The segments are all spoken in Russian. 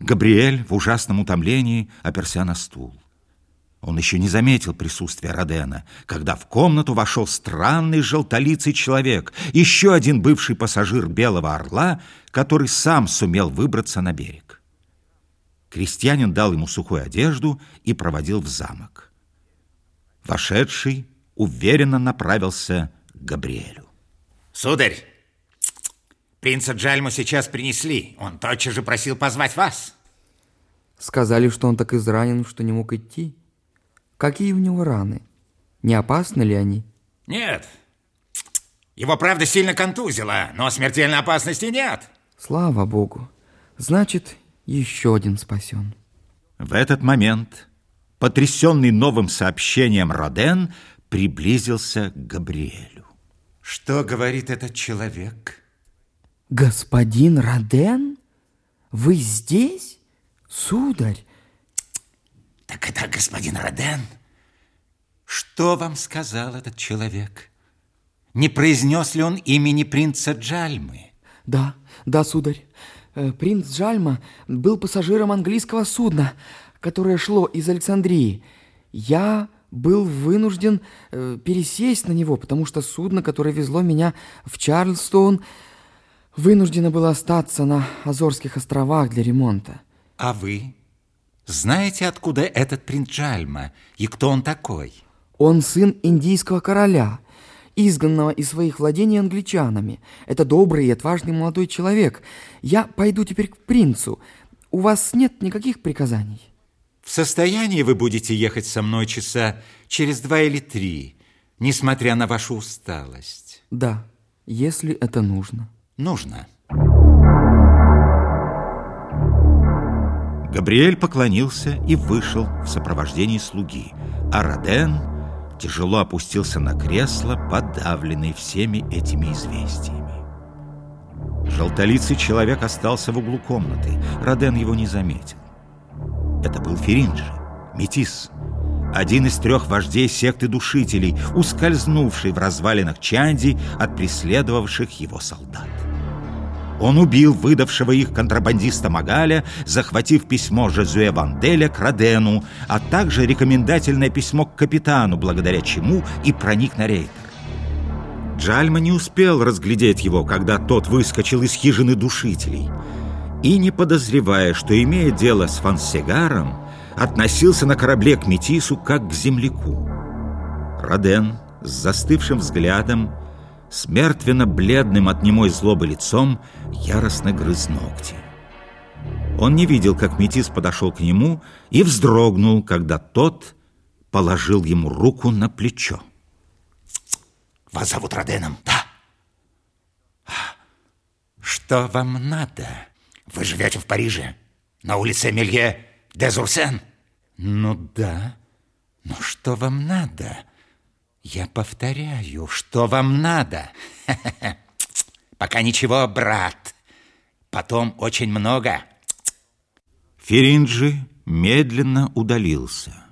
Габриэль в ужасном утомлении оперся на стул. Он еще не заметил присутствия Родена, когда в комнату вошел странный желтолицый человек, еще один бывший пассажир Белого Орла, который сам сумел выбраться на берег. Крестьянин дал ему сухую одежду и проводил в замок. Вошедший уверенно направился к Габриэлю. Сударь, принца Джальму сейчас принесли. Он тотчас же просил позвать вас. Сказали, что он так изранен, что не мог идти. Какие у него раны? Не опасны ли они? Нет. Его, правда, сильно контузило, но смертельной опасности нет. Слава Богу. Значит, еще один спасен. В этот момент, потрясенный новым сообщением Роден, приблизился к Габриэлю. Что говорит этот человек? Господин Роден? Вы здесь? Сударь, так это господин Роден? Что вам сказал этот человек? Не произнес ли он имени принца Джальмы? Да, да, сударь. Э, принц Джальма был пассажиром английского судна, которое шло из Александрии. Я был вынужден э, пересесть на него, потому что судно, которое везло меня в Чарльстон, вынуждено было остаться на Азорских островах для ремонта. А вы? Знаете, откуда этот принц Джальма и кто он такой? Он сын индийского короля, изгнанного из своих владений англичанами. Это добрый и отважный молодой человек. Я пойду теперь к принцу. У вас нет никаких приказаний? В состоянии вы будете ехать со мной часа через два или три, несмотря на вашу усталость? Да, если это нужно. Нужно. Габриэль поклонился и вышел в сопровождении слуги, а Роден тяжело опустился на кресло, подавленный всеми этими известиями. Желтолицый человек остался в углу комнаты. Роден его не заметил. Это был Феринджи, метис, один из трех вождей секты душителей, ускользнувший в развалинах Чанди от преследовавших его солдат. Он убил выдавшего их контрабандиста Магаля, захватив письмо Жезуэ Ванделя к Родену, а также рекомендательное письмо к капитану, благодаря чему и проник на рейтер. Джальма не успел разглядеть его, когда тот выскочил из хижины душителей. И, не подозревая, что имея дело с Фансегаром, относился на корабле к Метису как к земляку. Роден с застывшим взглядом с мертвенно-бледным от немой злобы лицом, яростно грыз ногти. Он не видел, как Метис подошел к нему и вздрогнул, когда тот положил ему руку на плечо. Вас зовут Роденом, да? Что вам надо? Вы живете в Париже, на улице Мелье де Зурсен? Ну да, но что вам надо? Я повторяю, что вам надо. Пока ничего, брат. Потом очень много. Феринджи медленно удалился.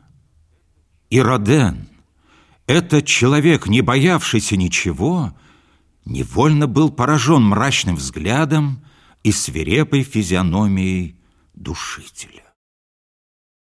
И Роден, этот человек, не боявшийся ничего, невольно был поражен мрачным взглядом и свирепой физиономией душителя.